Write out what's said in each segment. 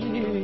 Hallelujah.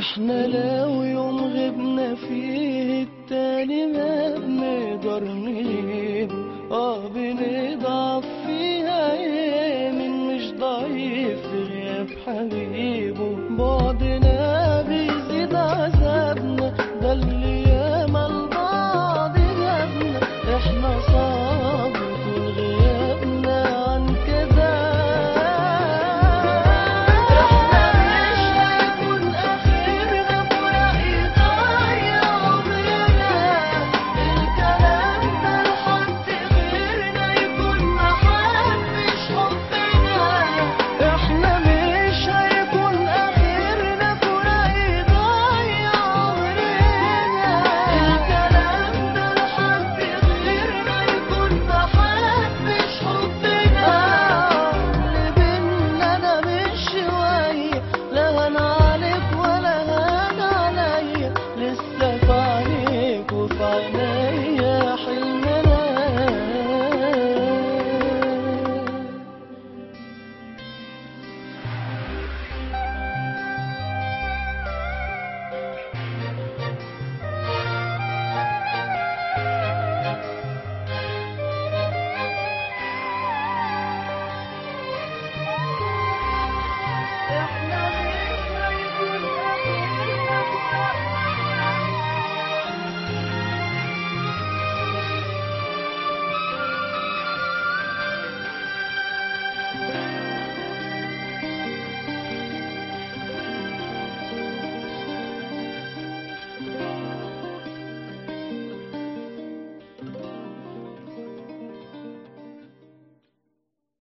إحنا لو يوم غبنا فيه التاني ما بنقدر نجيبه آه بنضعف فيها يمين مش ضعيف في غياب حبيبه بعد